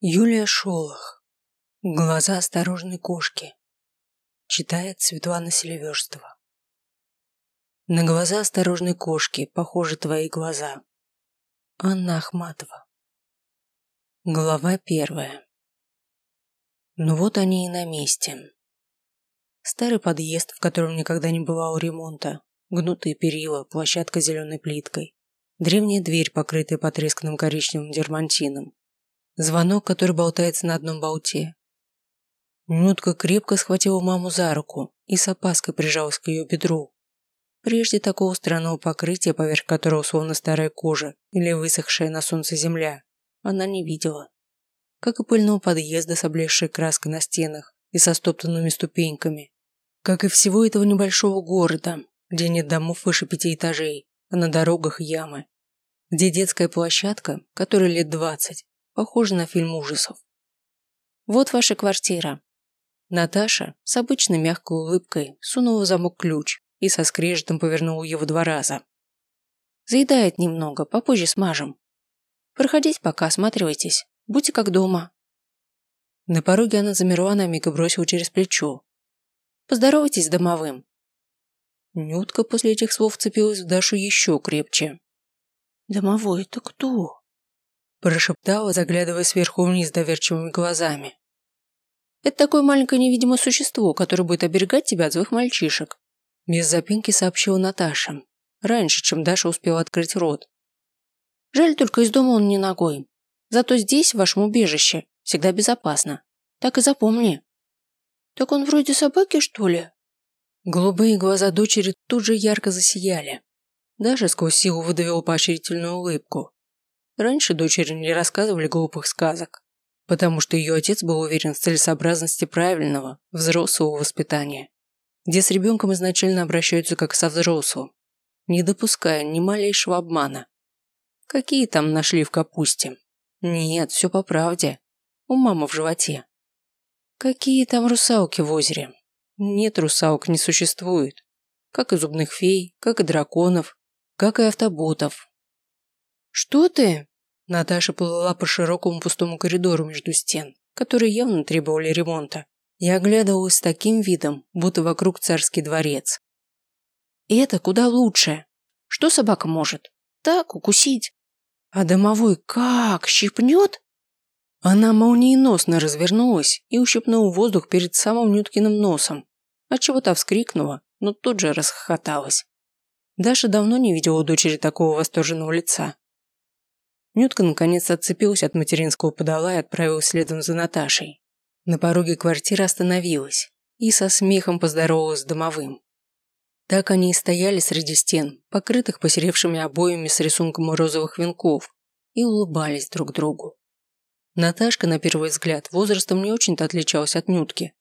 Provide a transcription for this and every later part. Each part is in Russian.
Юлия Шолох. Глаза осторожной кошки. Читает Светлана Селиверстова. На глаза осторожной кошки похожи твои глаза. Анна Ахматова. Глава первая. Ну вот они и на месте. Старый подъезд, в котором никогда не бывало ремонта, гнутые перила, площадка зеленой плиткой, древняя дверь, покрытая потресканным коричневым дермантином, Звонок, который болтается на одном болте. Нютка крепко схватила маму за руку и с опаской прижалась к ее бедру. Прежде такого странного покрытия, поверх которого словно старая кожа или высохшая на солнце земля, она не видела. Как и пыльного подъезда с облезшей краской на стенах и со стоптанными ступеньками. Как и всего этого небольшого города, где нет домов выше пяти этажей, а на дорогах ямы. Где детская площадка, которой лет двадцать, Похоже на фильм ужасов. Вот ваша квартира. Наташа с обычной мягкой улыбкой сунула в замок ключ и со скрежетом повернула его два раза. Заедает немного, попозже смажем. Проходите пока, осматривайтесь. Будьте как дома. На пороге она замерла на миг и бросила через плечо. Поздоровайтесь с домовым. Нютка после этих слов вцепилась в Дашу еще крепче. «Домовой, это кто?» Прошептала, заглядывая сверху вниз доверчивыми глазами. «Это такое маленькое невидимое существо, которое будет оберегать тебя от злых мальчишек», без запинки сообщила Наташа, раньше, чем Даша успела открыть рот. «Жаль, только из дома он не ногой. Зато здесь, в вашем убежище, всегда безопасно. Так и запомни». «Так он вроде собаки, что ли?» Голубые глаза дочери тут же ярко засияли. Даша сквозь силу выдавила поощрительную улыбку. Раньше дочери не рассказывали глупых сказок, потому что ее отец был уверен в целесообразности правильного, взрослого воспитания, где с ребенком изначально обращаются как со взрослым, не допуская ни малейшего обмана. Какие там нашли в капусте? Нет, все по правде. У мамы в животе. Какие там русалки в озере? Нет, русалок не существует. Как и зубных фей, как и драконов, как и автоботов. «Что ты?» Наташа плыла по широкому пустому коридору между стен, которые явно требовали ремонта, и оглядывалась с таким видом, будто вокруг царский дворец. И это куда лучше. Что собака может? Так, укусить. А домовой как? Щипнет? Она молниеносно развернулась и ущипнула воздух перед самым Нюткиным носом, отчего та вскрикнула, но тут же расхохоталась. Даша давно не видела у дочери такого восторженного лица. Нютка наконец отцепилась от материнского подола и отправилась следом за Наташей. На пороге квартиры остановилась и со смехом поздоровалась с домовым. Так они и стояли среди стен, покрытых посеревшими обоями с рисунком розовых венков, и улыбались друг другу. Наташка, на первый взгляд, возрастом не очень-то отличалась от Нютки,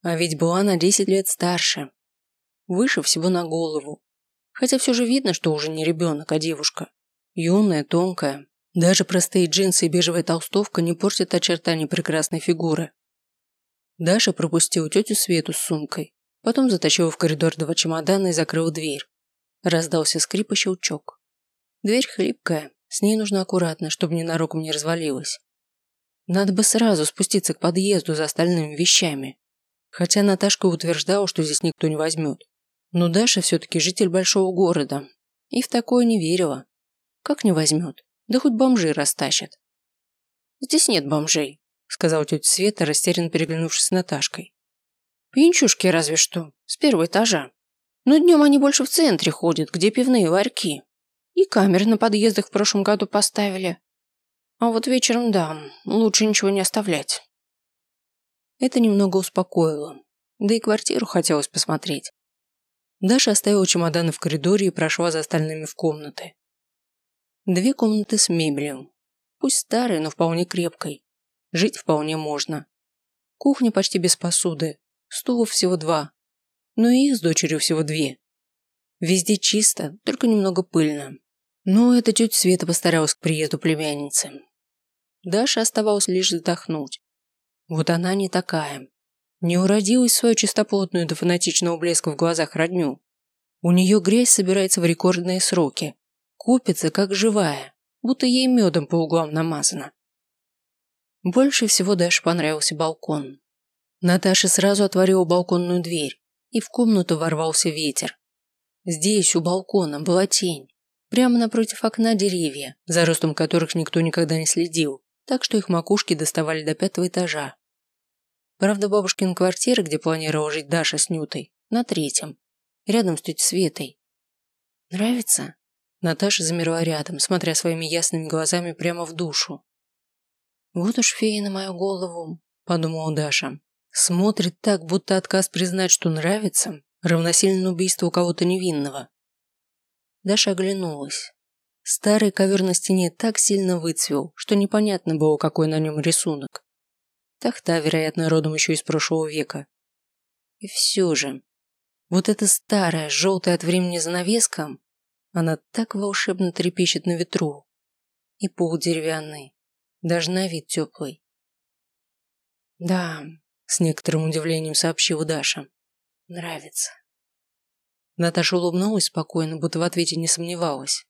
а ведь была на 10 лет старше. Выше всего на голову. Хотя все же видно, что уже не ребенок, а девушка. Юная, тонкая, даже простые джинсы и бежевая толстовка не портят очертания прекрасной фигуры. Даша пропустила тетю Свету с сумкой, потом затащила в коридор два чемодана и закрыла дверь. Раздался скрип и щелчок. Дверь хлипкая, с ней нужно аккуратно, чтобы ненароком не развалилась. Надо бы сразу спуститься к подъезду за остальными вещами. Хотя Наташка утверждала, что здесь никто не возьмет. Но Даша все-таки житель большого города. И в такое не верила. Как не возьмет? Да хоть бомжи растащат. Здесь нет бомжей, сказал тетя Света, растерянно переглянувшись с Наташкой. Пьянчушки разве что, с первого этажа. Но днем они больше в центре ходят, где пивные ларьки. И камеры на подъездах в прошлом году поставили. А вот вечером, да, лучше ничего не оставлять. Это немного успокоило. Да и квартиру хотелось посмотреть. Даша оставила чемоданы в коридоре и прошла за остальными в комнаты. Две комнаты с мебелью. Пусть старой, но вполне крепкой. Жить вполне можно. Кухня почти без посуды. Стулов всего два. Но и их с дочерью всего две. Везде чисто, только немного пыльно. Но эта тетя Света постаралась к приезду племянницы. Даша оставалось лишь вздохнуть. Вот она не такая. Не уродилась свою чистоплотную до фанатичного блеска в глазах родню. У нее грязь собирается в рекордные сроки, Купится, как живая, будто ей медом по углам намазано. Больше всего Даше понравился балкон. Наташа сразу отворила балконную дверь, и в комнату ворвался ветер. Здесь, у балкона, была тень. Прямо напротив окна деревья, за ростом которых никто никогда не следил, так что их макушки доставали до пятого этажа. Правда, бабушкина квартира, где планировала жить Даша с Нютой, на третьем, рядом с тетей Светой. «Нравится?» Наташа замерла рядом, смотря своими ясными глазами прямо в душу. «Вот уж фея на мою голову», – подумала Даша. Смотрит так, будто отказ признать, что нравится, равносильно убийству кого-то невинного. Даша оглянулась. Старый ковер на стене так сильно выцвел, что непонятно было, какой на нем рисунок. Тахта, вероятно, родом еще из прошлого века. И все же, вот эта старая, желтая от времени занавеска, она так волшебно трепещет на ветру. И пол деревянный, даже на вид теплый. Да, с некоторым удивлением сообщила Даша. Нравится. Наташа улыбнулась спокойно, будто в ответе не сомневалась.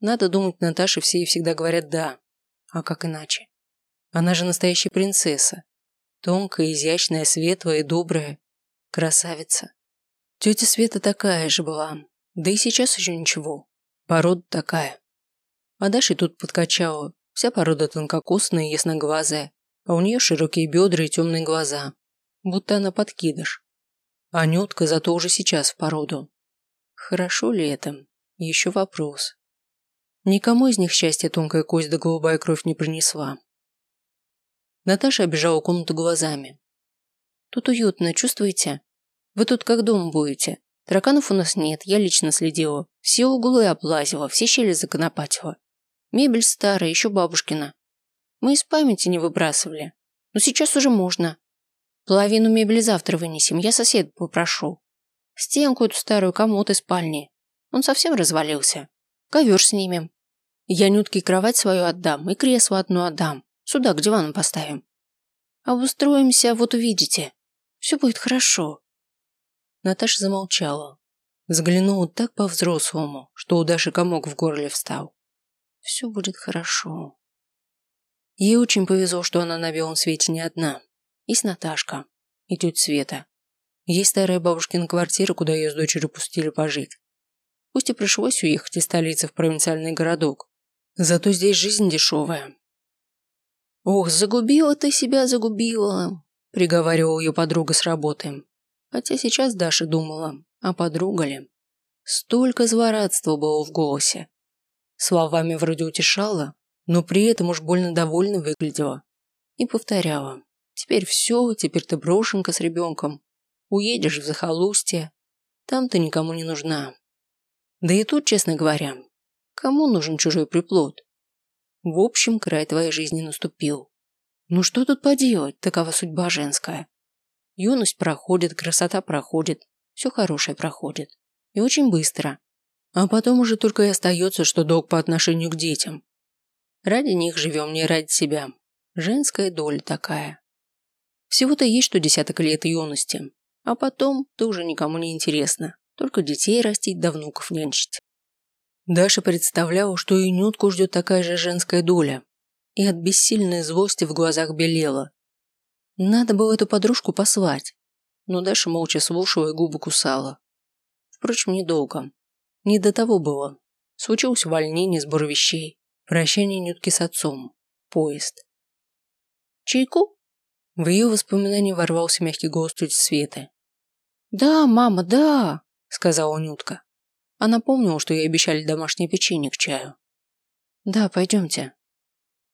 Надо думать, Наташе все и всегда говорят «да». А как иначе? Она же настоящая принцесса. Тонкая, изящная, светлая и добрая. Красавица. Тетя Света такая же была. Да и сейчас еще ничего. Порода такая. А Даша тут подкачала. Вся порода тонкокосная и ясноглазая а у нее широкие бедра и темные глаза, будто она подкидыш. А Нютка зато уже сейчас в породу. Хорошо ли это? Еще вопрос. Никому из них счастья тонкая кость да голубая кровь не принесла. Наташа обижала комнату глазами. «Тут уютно, чувствуете? Вы тут как дом будете. Тараканов у нас нет, я лично следила. Все углы облазила, все щели законопатила. Мебель старая, еще бабушкина. Мы из памяти не выбрасывали. Но сейчас уже можно. Половину мебели завтра вынесем, я соседа попрошу. Стенку эту старую, комод из спальни. Он совсем развалился. Ковер снимем. Я Нютке кровать свою отдам и кресло одно отдам. Сюда, к дивану поставим. Обустроимся, вот увидите. Все будет хорошо. Наташа замолчала. Взглянула так по-взрослому, что у Даши комок в горле встал. Все будет хорошо. Ей очень повезло, что она на белом свете не одна. Есть Наташка и тетя Света. Есть старая бабушкина квартира, куда ее с дочерью пустили пожить. Пусть и пришлось уехать из столицы в провинциальный городок. Зато здесь жизнь дешевая. «Ох, загубила ты себя, загубила», – приговаривала ее подруга с работы. Хотя сейчас Даша думала, а подруга ли? Столько злорадства было в голосе. Словами вроде утешала, но при этом уж больно довольно выглядела. И повторяла. Теперь все, теперь ты брошенка с ребенком. Уедешь в захолустье. Там ты никому не нужна. Да и тут, честно говоря, кому нужен чужой приплод? В общем, край твоей жизни наступил. Ну что тут поделать, такова судьба женская. Юность проходит, красота проходит, все хорошее проходит. И очень быстро. А потом уже только и остается, что долг по отношению к детям. Ради них живем, не ради себя. Женская доля такая. Всего-то есть что десяток лет юности. А потом ты уже никому не интересно. Только детей растить да внуков нянчить. Даша представляла, что и Нютку ждет такая же женская доля. И от бессильной злости в глазах белела. Надо было эту подружку послать. Но Даша молча слушала и губы кусала. Впрочем, недолго. Не до того было. Случилось увольнение, сбор вещей. Прощание Нютки с отцом. Поезд. «Чайку?» В ее воспоминания ворвался мягкий голос тети Светы. «Да, мама, да!» – сказала Нютка. Она помнила, что ей обещали домашнее печенье к чаю. «Да, пойдемте».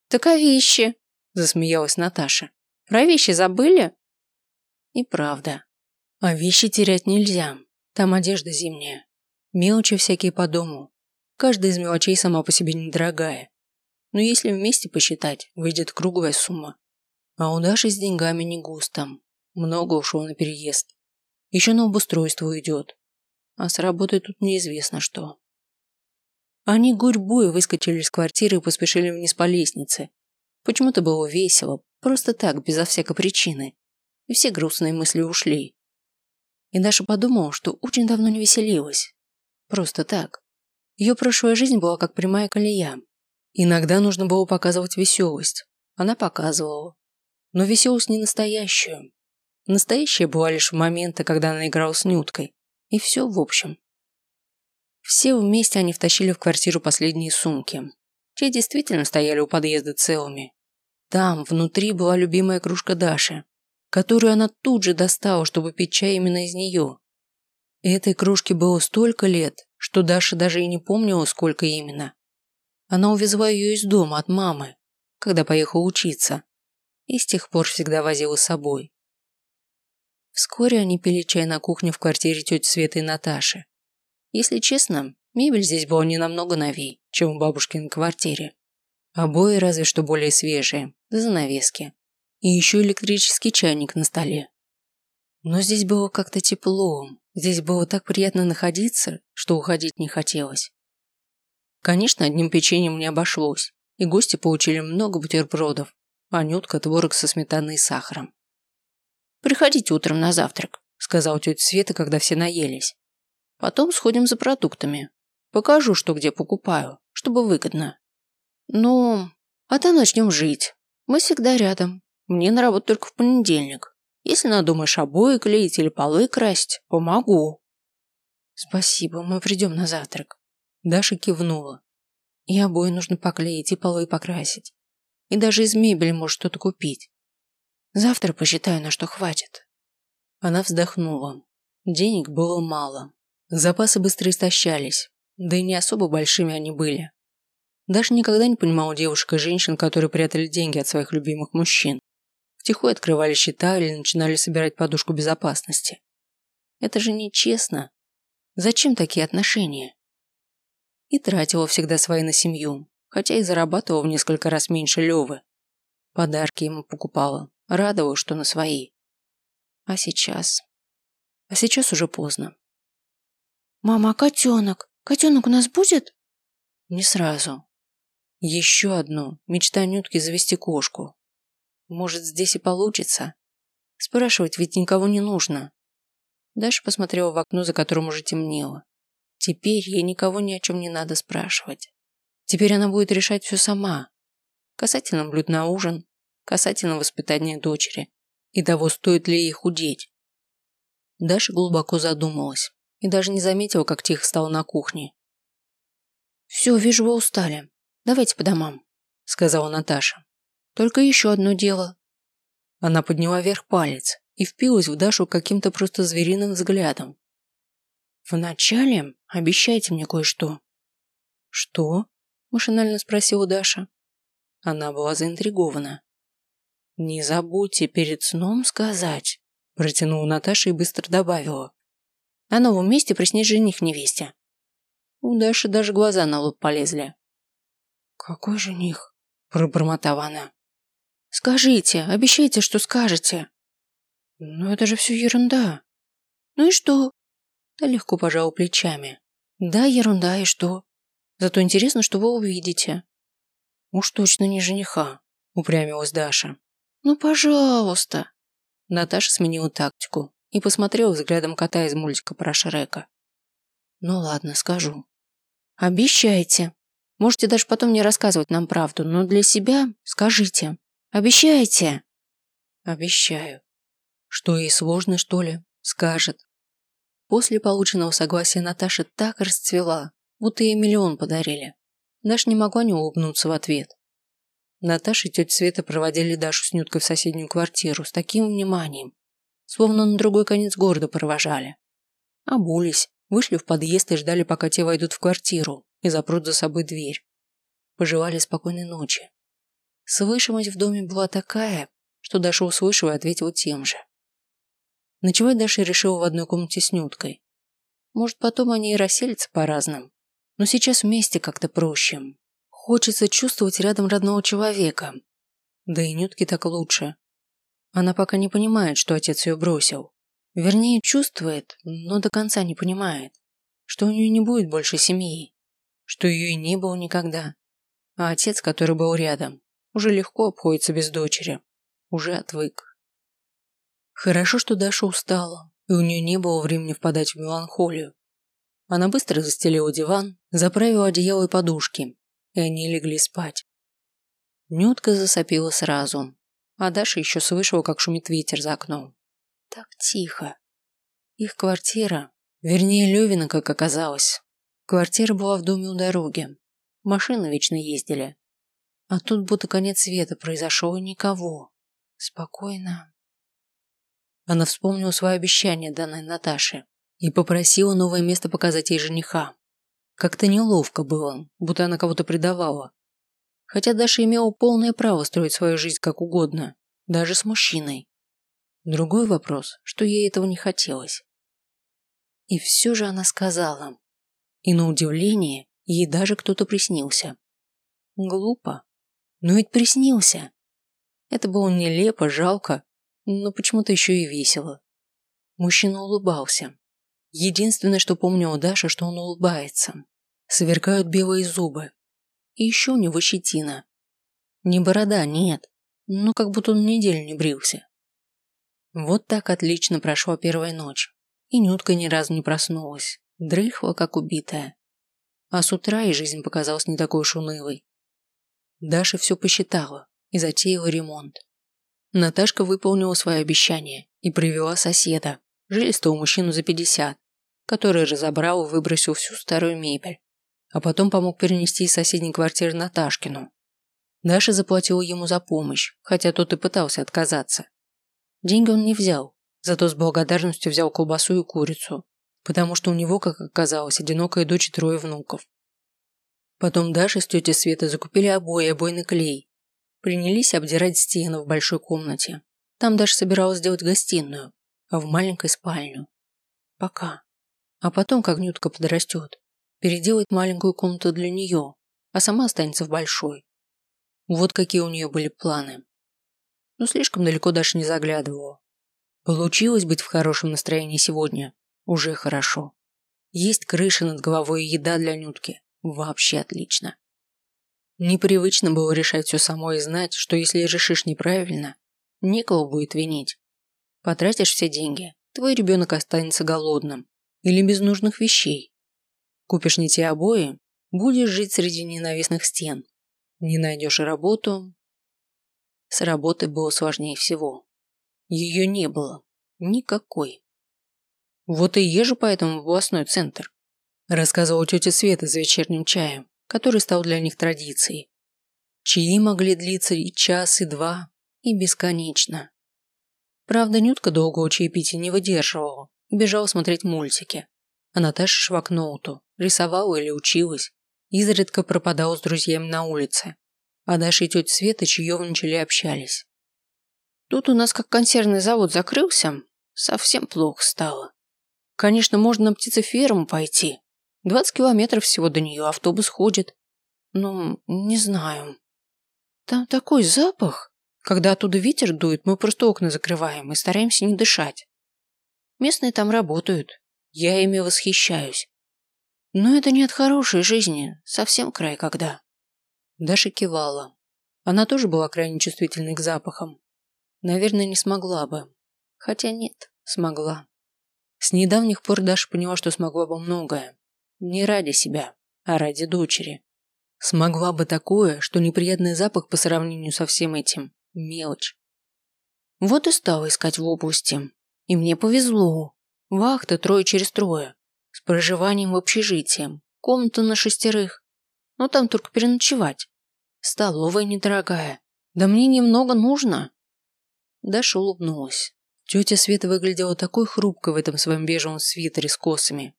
«Так а вещи?» – засмеялась Наташа. «Про вещи забыли?» И правда. А вещи терять нельзя. Там одежда зимняя. Мелочи всякие по дому. Каждая из мелочей сама по себе недорогая. Но если вместе посчитать, выйдет круглая сумма. А у Даши с деньгами не густо. Много ушло на переезд. Еще на обустройство уйдет. А с работой тут неизвестно что. Они гурьбой выскочили из квартиры и поспешили вниз по лестнице. Почему-то было весело, просто так, безо всякой причины. И все грустные мысли ушли. И Даша подумала, что очень давно не веселилась. Просто так. Ее прошлая жизнь была как прямая колея. Иногда нужно было показывать веселость, Она показывала. Но веселость не настоящую. Настоящая была лишь в моменты, когда она играла с Нюткой. И все в общем. Все вместе они втащили в квартиру последние сумки. Те действительно стояли у подъезда целыми. Там, внутри, была любимая кружка Даши, которую она тут же достала, чтобы пить чай именно из нее. Этой кружке было столько лет, что Даша даже и не помнила, сколько именно. Она увезла ее из дома от мамы, когда поехала учиться, и с тех пор всегда возила с собой. Вскоре они пили чай на кухне в квартире тети Светы и Наташи. Если честно, мебель здесь была не намного новей, чем в бабушкиной квартире. Обои разве что более свежие, да занавески. И еще электрический чайник на столе. Но здесь было как-то тепло, здесь было так приятно находиться, что уходить не хотелось. Конечно, одним печеньем не обошлось, и гости получили много бутербродов, а Нютка – творог со сметаной и сахаром. «Приходите утром на завтрак», – сказал тетя Света, когда все наелись. «Потом сходим за продуктами. Покажу, что где покупаю, чтобы выгодно». «Ну, а там начнем жить. Мы всегда рядом. Мне на работу только в понедельник. Если надумаешь обои клеить или полы красть, помогу». «Спасибо, мы придем на завтрак». Даша кивнула. «И обои нужно поклеить, и полы покрасить. И даже из мебели может что-то купить. Завтра посчитаю, на что хватит». Она вздохнула. Денег было мало. Запасы быстро истощались, да и не особо большими они были. Даша никогда не понимала девушек и женщин, которые прятали деньги от своих любимых мужчин. Втихую открывали счета или начинали собирать подушку безопасности. Это же нечестно. Зачем такие отношения? И тратила всегда свои на семью, хотя и зарабатывала в несколько раз меньше Левы. Подарки ему покупала, радовала, что на свои. А сейчас? А сейчас уже поздно. «Мама, а котенок? Котенок у нас будет?» Не сразу. Еще одну. Мечта Нютки завести кошку. Может, здесь и получится? Спрашивать ведь никого не нужно. Даша посмотрела в окно, за которым уже темнело. Теперь ей никого ни о чем не надо спрашивать. Теперь она будет решать все сама. Касательно блюд на ужин, касательно воспитания дочери и того, стоит ли ей худеть. Даша глубоко задумалась и даже не заметила, как тихо стало на кухне. «Все, вижу, вы устали. Давайте по домам», – сказала Наташа. «Только еще одно дело». Она подняла вверх палец и впилась в Дашу каким-то просто звериным взглядом. «Вначале обещайте мне кое-что». «Что?», машинально спросила Даша. Она была заинтригована. «Не забудьте перед сном сказать», – протянула Наташа и быстро добавила. «На новом месте приснись жених невесте». У Даши даже глаза на лоб полезли. «Какой жених?» – пробормотала она. «Скажите, обещайте, что скажете». «Ну это же все ерунда». «Ну и что?» Да легко пожал плечами. «Да, ерунда, и что? Зато интересно, что вы увидите». «Уж точно не жениха», – упрямилась Даша. «Ну, пожалуйста». Наташа сменила тактику и посмотрела взглядом кота из мультика про Шрека. «Ну ладно, скажу». «Обещайте», Можете даже потом не рассказывать нам правду, но для себя скажите. Обещайте. Обещаю. Что ей сложно, что ли? Скажет. После полученного согласия Наташа так расцвела, будто ей миллион подарили. Даша не могла не улыбнуться в ответ. Наташа и тетя Света проводили Дашу с Нюткой в соседнюю квартиру с таким вниманием, словно на другой конец города провожали. Обулись, вышли в подъезд и ждали, пока те войдут в квартиру, и запрут за собой дверь. Пожелали спокойной ночи. Слышимость в доме была такая, что Даша услышала и ответила тем же. Ночевать Даша решила в одной комнате с Нюткой. Может, потом они и расселятся по-разному. Но сейчас вместе как-то проще. Хочется чувствовать рядом родного человека. Да и Нютке так лучше. Она пока не понимает, что отец ее бросил. Вернее, чувствует, но до конца не понимает, что у нее не будет больше семьи что ее и не было никогда. А отец, который был рядом, уже легко обходится без дочери. Уже отвык. Хорошо, что Даша устала, и у нее не было времени впадать в меланхолию. Она быстро застелила диван, заправила одеяло и подушки, и они легли спать. Нютка засопила сразу, а Даша еще слышала, как шумит ветер за окном. Так тихо. Их квартира, вернее Левина, как оказалось. Квартира была в доме у дороги. Машины вечно ездили. А тут будто конец света произошел и никого. Спокойно. Она вспомнила свое обещание, данное Наташе, и попросила новое место показать ей жениха. Как-то неловко было, будто она кого-то предавала. Хотя Даша имела полное право строить свою жизнь как угодно, даже с мужчиной. Другой вопрос, что ей этого не хотелось. И все же она сказала. И на удивление, ей даже кто-то приснился. Глупо. Но ведь приснился. Это было нелепо, жалко, но почему-то еще и весело. Мужчина улыбался. Единственное, что помнила Даша, что он улыбается. Сверкают белые зубы. И еще у него щетина. Не борода, нет, но как будто он неделю не брился. Вот так отлично прошла первая ночь. И Нютка ни разу не проснулась. Дрыхла, как убитая. А с утра и жизнь показалась не такой уж унылой. Даша все посчитала и затеяла ремонт. Наташка выполнила свое обещание и привела соседа, жилистого мужчину за 50, который разобрал и выбросил всю старую мебель, а потом помог перенести из соседней квартиры Наташкину. Даша заплатила ему за помощь, хотя тот и пытался отказаться. Деньги он не взял, зато с благодарностью взял колбасу и курицу, потому что у него, как оказалось, одинокая дочь и трое внуков. Потом Даша с тетей Светой закупили обои и обойный клей. Принялись обдирать стены в большой комнате. Там Даша собиралась сделать гостиную, а в маленькой спальню. Пока. А потом, как Нютка подрастет, переделает маленькую комнату для нее, а сама останется в большой. Вот какие у нее были планы. Но слишком далеко Даша не заглядывала. Получилось быть в хорошем настроении сегодня. Уже хорошо. Есть крыша над головой и еда для Нютки. Вообще отлично. Непривычно было решать все самой и знать, что если решишь неправильно, некого будет винить. Потратишь все деньги, твой ребенок останется голодным или без нужных вещей. Купишь не те обои, будешь жить среди ненавистных стен. Не найдешь работу. С работой было сложнее всего. Ее не было. Никакой. Вот и езжу поэтому в областной центр. Рассказывала тетя Света за вечерним чаем, который стал для них традицией. Чаи могли длиться и час, и два, и бесконечно. Правда, Нютка долгого чаепития не выдерживала бежала смотреть мультики. А Наташа шла к ноуту, рисовала или училась, изредка пропадала с друзьями на улице. А Даша и тетя Света чаевничали и общались. Тут у нас как консервный завод закрылся, совсем плохо стало. Конечно, можно на птицеферму пойти, Двадцать километров всего до нее автобус ходит. Ну, не знаю. Там такой запах. Когда оттуда ветер дует, мы просто окна закрываем и стараемся не дышать. Местные там работают. Я ими восхищаюсь. Но это не от хорошей жизни, совсем край когда. Даша кивала. Она тоже была крайне чувствительной к запахам. Наверное, не смогла бы. Хотя нет, смогла. С недавних пор Даша поняла, что смогла бы многое. Не ради себя, а ради дочери. Смогла бы такое, что неприятный запах по сравнению со всем этим – мелочь. Вот и стала искать в области. И мне повезло. Вахта трое через трое. С проживанием в общежитии. Комната на шестерых. Но там только переночевать. Столовая недорогая. Да мне немного нужно. Даша улыбнулась. Тетя Света выглядела такой хрупкой в этом своем бежевом свитере с косами,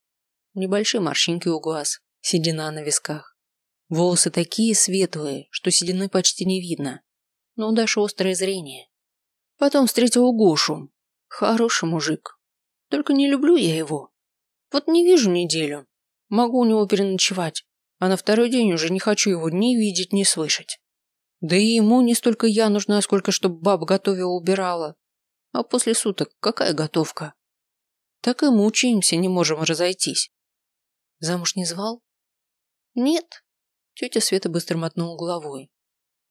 Небольшие морщинки у глаз, седина на висках. Волосы такие светлые, что седины почти не видно. Но у Даши острое зрение. Потом встретил Гошу. Хороший мужик. Только не люблю я его. Вот не вижу неделю. Могу у него переночевать. А на второй день уже не хочу его ни видеть, ни слышать. Да и ему не столько я нужна, сколько чтобы баба готовила убирала. А после суток какая готовка? Так и мучаемся, не можем разойтись. Замуж не звал? Нет. Тетя Света быстро мотнула головой.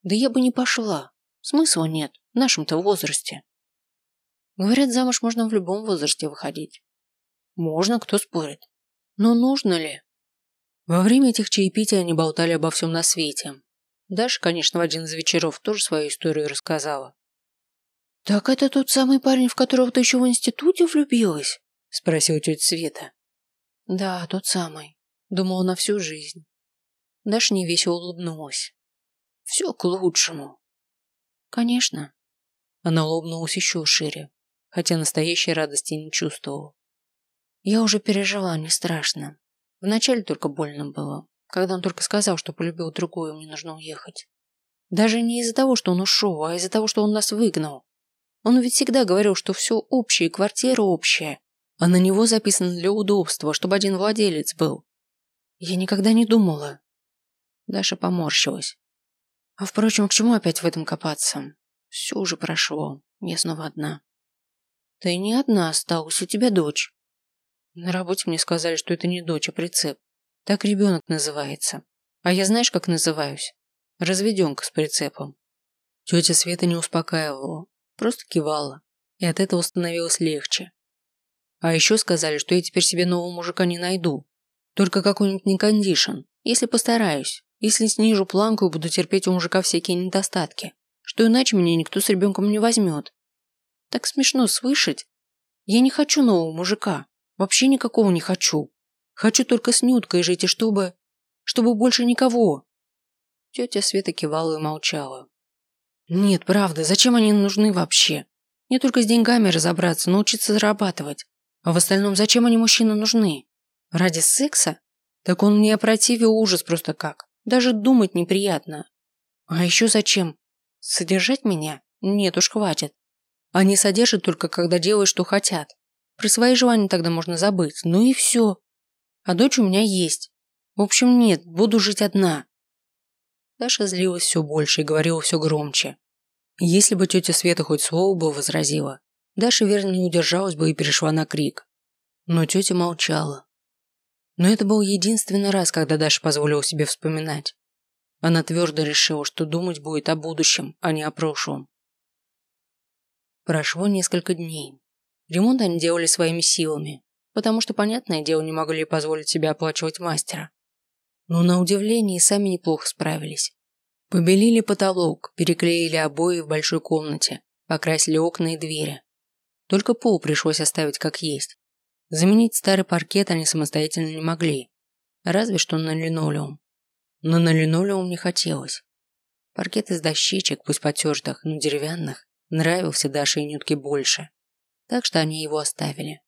Да я бы не пошла. Смысла нет в нашем-то возрасте. Говорят, замуж можно в любом возрасте выходить. Можно, кто спорит. Но нужно ли? Во время этих чаепитий они болтали обо всем на свете. Даша, конечно, в один из вечеров тоже свою историю рассказала. «Так это тот самый парень, в которого ты еще в институте влюбилась?» – спросила тетя Света. «Да, тот самый. Думала на всю жизнь». Даша невесело улыбнулась. «Все к лучшему». «Конечно». Она улыбнулась еще шире, хотя настоящей радости не чувствовала. «Я уже пережила, не страшно. Вначале только больно было, когда он только сказал, что полюбил другую, мне нужно уехать. Даже не из-за того, что он ушел, а из-за того, что он нас выгнал. Он ведь всегда говорил, что все общее, квартира общая, а на него записано для удобства, чтобы один владелец был. Я никогда не думала. Даша поморщилась. А впрочем, к чему опять в этом копаться? Все уже прошло, я снова одна. Ты не одна осталась, у тебя дочь. На работе мне сказали, что это не дочь, а прицеп. Так ребенок называется. А я знаешь, как называюсь? Разведенка с прицепом. Тетя Света не успокаивала, просто кивала, и от этого становилось легче. А еще сказали, что я теперь себе нового мужика не найду. Только какой-нибудь некондишн, если постараюсь, если снижу планку и буду терпеть у мужика всякие недостатки, что иначе меня никто с ребенком не возьмет. Так смешно слышать. Я не хочу нового мужика. Вообще никакого не хочу. Хочу только с Нюткой жить и чтобы... Чтобы больше никого. Тетя Света кивала и молчала. Нет, правда, зачем они нужны вообще? Не только с деньгами разобраться, научиться зарабатывать. А в остальном, зачем они мужчины нужны? Ради секса? Так он мне опротивил ужас просто как. Даже думать неприятно. А еще зачем? Содержать меня? Нет уж, хватит. Они содержат только, когда делают, что хотят. Про свои желания тогда можно забыть. Ну и все. А дочь у меня есть. В общем, нет, буду жить одна. Даша злилась все больше и говорила все громче. Если бы тетя Света хоть слово бы возразила, Даша верно не удержалась бы и перешла на крик. Но тетя молчала. Но это был единственный раз, когда Даша позволила себе вспоминать. Она твердо решила, что думать будет о будущем, а не о прошлом. Прошло несколько дней. Ремонт они делали своими силами, потому что, понятное дело, не могли позволить себе оплачивать мастера. Но на удивление сами неплохо справились. Побелили потолок, переклеили обои в большой комнате, покрасили окна и двери. Только пол пришлось оставить как есть. Заменить старый паркет они самостоятельно не могли, разве что на линолеум. Но на линолеум не хотелось. Паркет из дощечек, пусть потертых, но деревянных, нравился Даше и Нютке больше, так что они его оставили.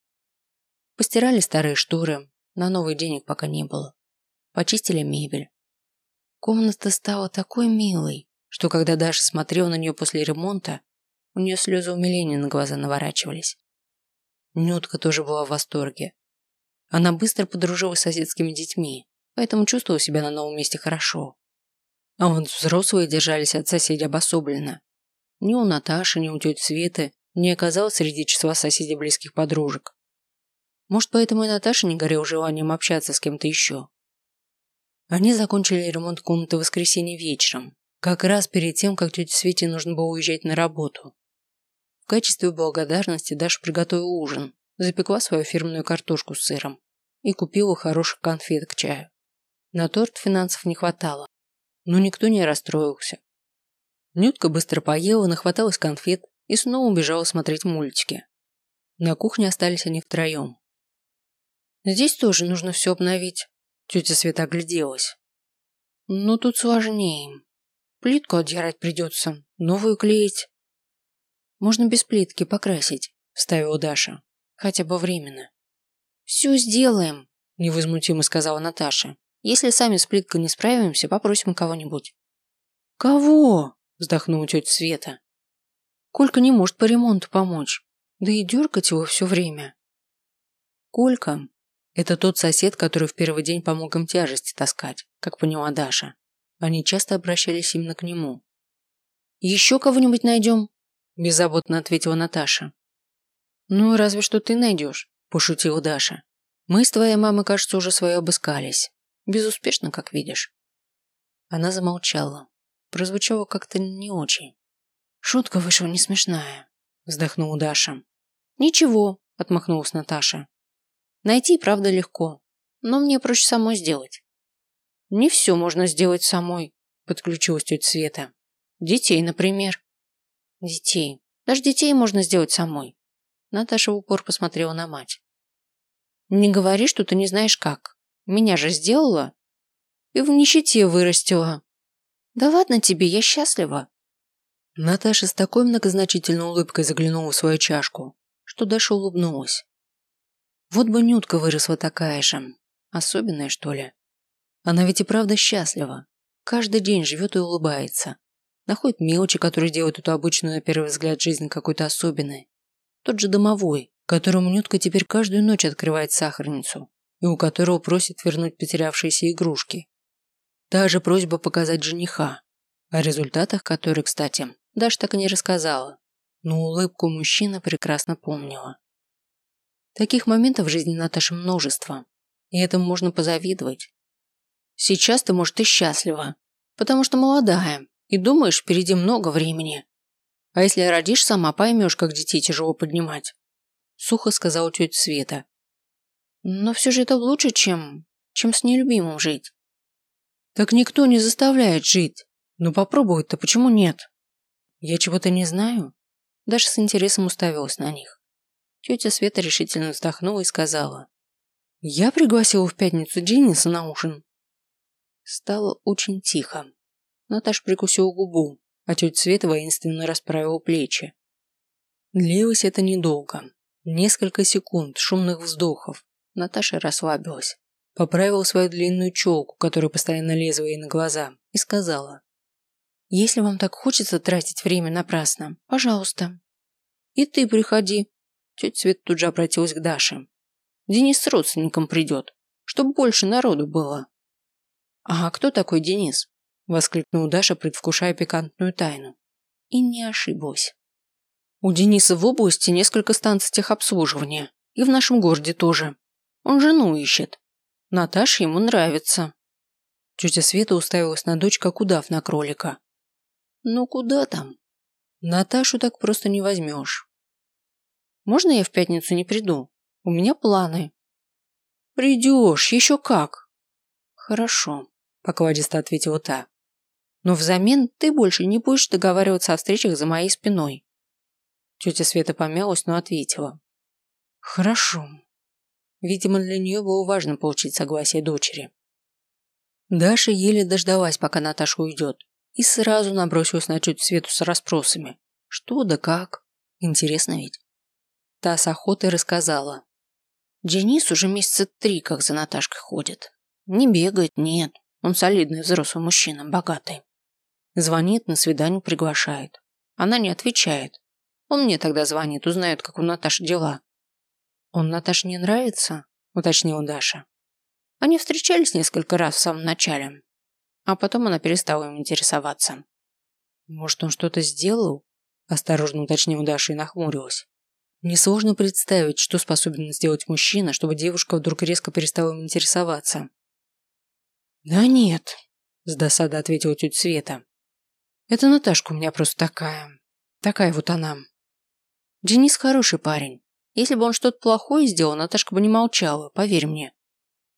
Постирали старые шторы, на новый денег пока не было. Почистили мебель. Комната стала такой милой, что когда Даша смотрела на нее после ремонта, у нее слезы умиления на глаза наворачивались. Нютка тоже была в восторге. Она быстро подружилась с соседскими детьми, поэтому чувствовала себя на новом месте хорошо. А вот взрослые держались от соседей обособленно. Ни у Наташи, ни у тети Светы не оказалось среди числа соседей близких подружек. Может, поэтому и Наташа не горел желанием общаться с кем-то еще. Они закончили ремонт комнаты в воскресенье вечером, как раз перед тем, как тете Свете нужно было уезжать на работу. В качестве благодарности Даша приготовила ужин, запекла свою фирменную картошку с сыром и купила хороших конфет к чаю. На торт финансов не хватало, но никто не расстроился. Нютка быстро поела, нахваталась конфет и снова убежала смотреть мультики. На кухне остались они втроем. Здесь тоже нужно все обновить. Тетя Света огляделась. Ну, тут сложнее. Плитку отдирать придется, новую клеить. Можно без плитки покрасить, вставила Даша. Хотя бы временно. Все сделаем, невозмутимо сказала Наташа. Если сами с плиткой не справимся, попросим кого-нибудь. Кого? вздохнула тетя Света. Колька не может по ремонту помочь. Да и дергать его все время. Колька – это тот сосед, который в первый день помог им тяжести таскать, как поняла Даша. Они часто обращались именно к нему. «Еще кого-нибудь найдем?» – беззаботно ответила Наташа. «Ну, разве что ты найдешь», – пошутила Даша. «Мы с твоей мамой, кажется, уже свое обыскались. Безуспешно, как видишь». Она замолчала. Прозвучало как-то не очень. «Шутка вышла не смешная», – вздохнула Даша. «Ничего», – отмахнулась Наташа. «Найти, правда, легко, но мне проще самой сделать». «Не все можно сделать самой», подключилась тетя Света. Детей, например. Детей. Даже детей можно сделать самой. Наташа в упор посмотрела на мать. Не говори, что ты не знаешь как. Меня же сделала. И в нищете вырастила. Да ладно тебе, я счастлива. Наташа с такой многозначительной улыбкой заглянула в свою чашку, что Даша улыбнулась. Вот бы Нютка выросла такая же. Особенная, что ли. Она ведь и правда счастлива. Каждый день живет и улыбается. Находит мелочи, которые делают эту обычную на первый взгляд жизнь какой-то особенной. Тот же домовой, которому Нютка теперь каждую ночь открывает сахарницу и у которого просит вернуть потерявшиеся игрушки. Та же просьба показать жениха, о результатах которой, кстати, Даша так и не рассказала, но улыбку мужчина прекрасно помнила. Таких моментов в жизни Наташи множество, и этому можно позавидовать. Сейчас ты, может, и счастлива, потому что молодая, и думаешь, впереди много времени. А если родишь сама, поймешь, как детей тяжело поднимать. Сухо сказала тетя Света. Но все же это лучше, чем... чем с нелюбимым жить. Так никто не заставляет жить. Но попробовать-то почему нет? Я чего-то не знаю. Даша с интересом уставилась на них. Тетя Света решительно вздохнула и сказала. Я пригласила в пятницу Дениса на ужин. Стало очень тихо. Наташа прикусила губу, а тетя Света воинственно расправила плечи. Длилось это недолго. Несколько секунд шумных вздохов. Наташа расслабилась. Поправила свою длинную челку, которая постоянно лезла ей на глаза, и сказала. «Если вам так хочется тратить время напрасно, пожалуйста. И ты приходи, Тетя Свет тут же обратилась к Даше. Денис с родственником придет, чтобы больше народу было. А кто такой Денис? Воскликнула Даша, предвкушая пикантную тайну. И не ошиблась. У Дениса в области несколько станций техобслуживания. И в нашем городе тоже. Он жену ищет. Наташа ему нравится. Тетя Света уставилась на дочь, как удав на кролика. Ну куда там? Наташу так просто не возьмешь. Можно я в пятницу не приду? У меня планы. Придешь, еще как. Хорошо, покладисто ответила та. Но взамен ты больше не будешь договариваться о встречах за моей спиной. Тетя Света помялась, но ответила. Хорошо. Видимо, для нее было важно получить согласие дочери. Даша еле дождалась, пока Наташа уйдет, и сразу набросилась на тетю Свету с расспросами. Что да как? Интересно ведь. Та с охотой рассказала. Денис уже месяца три как за Наташкой ходит. Не бегает, нет. Он солидный взрослый мужчина, богатый. Звонит, на свидание приглашает. Она не отвечает. Он мне тогда звонит, узнает, как у Наташи дела. Он Наташе не нравится? Уточнила Даша. Они встречались несколько раз в самом начале. А потом она перестала им интересоваться. Может, он что-то сделал? Осторожно уточнила Даша и нахмурилась. Несложно представить, что способен сделать мужчина, чтобы девушка вдруг резко перестала им интересоваться. «Да нет», – с досадой ответила тетя Света. «Это Наташка у меня просто такая. Такая вот она. Денис хороший парень. Если бы он что-то плохое сделал, Наташка бы не молчала, поверь мне.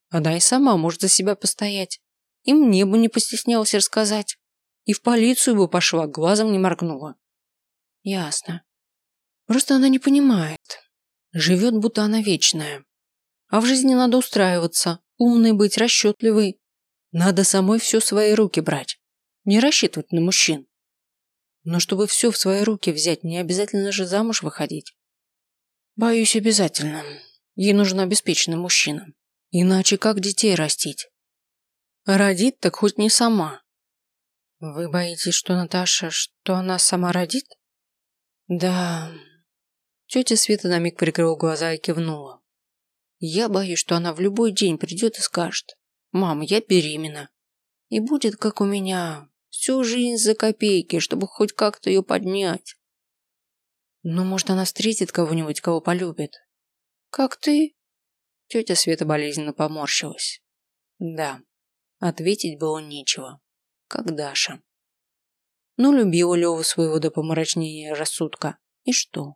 Она и сама может за себя постоять. И мне бы не постеснялась рассказать. И в полицию бы пошла, глазом не моргнула». «Ясно», Просто она не понимает. Живет, будто она вечная. А в жизни надо устраиваться, умной быть, расчетливой. Надо самой все в свои руки брать. Не рассчитывать на мужчин. Но чтобы все в свои руки взять, не обязательно же замуж выходить. Боюсь, обязательно. Ей нужен обеспеченный мужчина. Иначе как детей растить? Родит, так хоть не сама. Вы боитесь, что Наташа, что она сама родит? Да, Тетя Света на миг прикрыла глаза и кивнула. Я боюсь, что она в любой день придет и скажет. «Мам, я беременна». И будет, как у меня, всю жизнь за копейки, чтобы хоть как-то ее поднять. Но, может, она встретит кого-нибудь, кого полюбит. Как ты? Тетя Света болезненно поморщилась. Да, ответить было нечего. Как Даша. Ну, любила Леву своего до помрачнения рассудка. И что?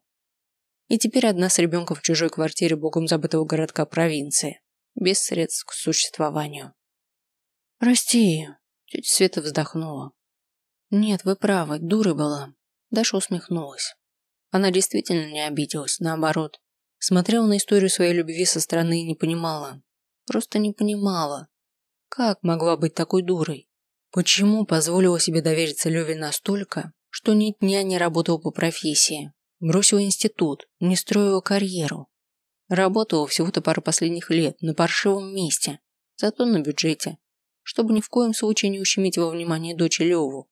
И теперь одна с ребенком в чужой квартире богом забытого городка провинции, без средств к существованию. «Прости», Тетя Света вздохнула. Нет, вы правы, дурой была. Даша усмехнулась. Она действительно не обиделась, наоборот. Смотрела на историю своей любви со стороны и не понимала. Просто не понимала. Как могла быть такой дурой? Почему позволила себе довериться Леве настолько, что ни дня не работала по профессии? Бросила институт, не строила карьеру. Работала всего-то пару последних лет на паршивом месте, зато на бюджете, чтобы ни в коем случае не ущемить во внимание дочери Леву.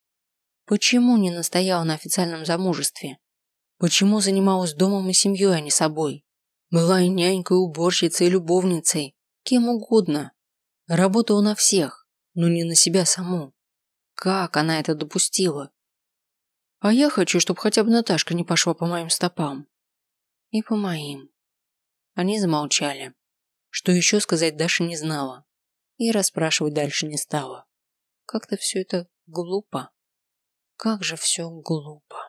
Почему не настояла на официальном замужестве? Почему занималась домом и семьей, а не собой? Была и нянькой, и уборщицей, и любовницей, кем угодно. Работала на всех, но не на себя саму. Как она это допустила? А я хочу, чтобы хотя бы Наташка не пошла по моим стопам. И по моим. Они замолчали. Что еще сказать Даша не знала. И расспрашивать дальше не стала. Как-то все это глупо. Как же все глупо.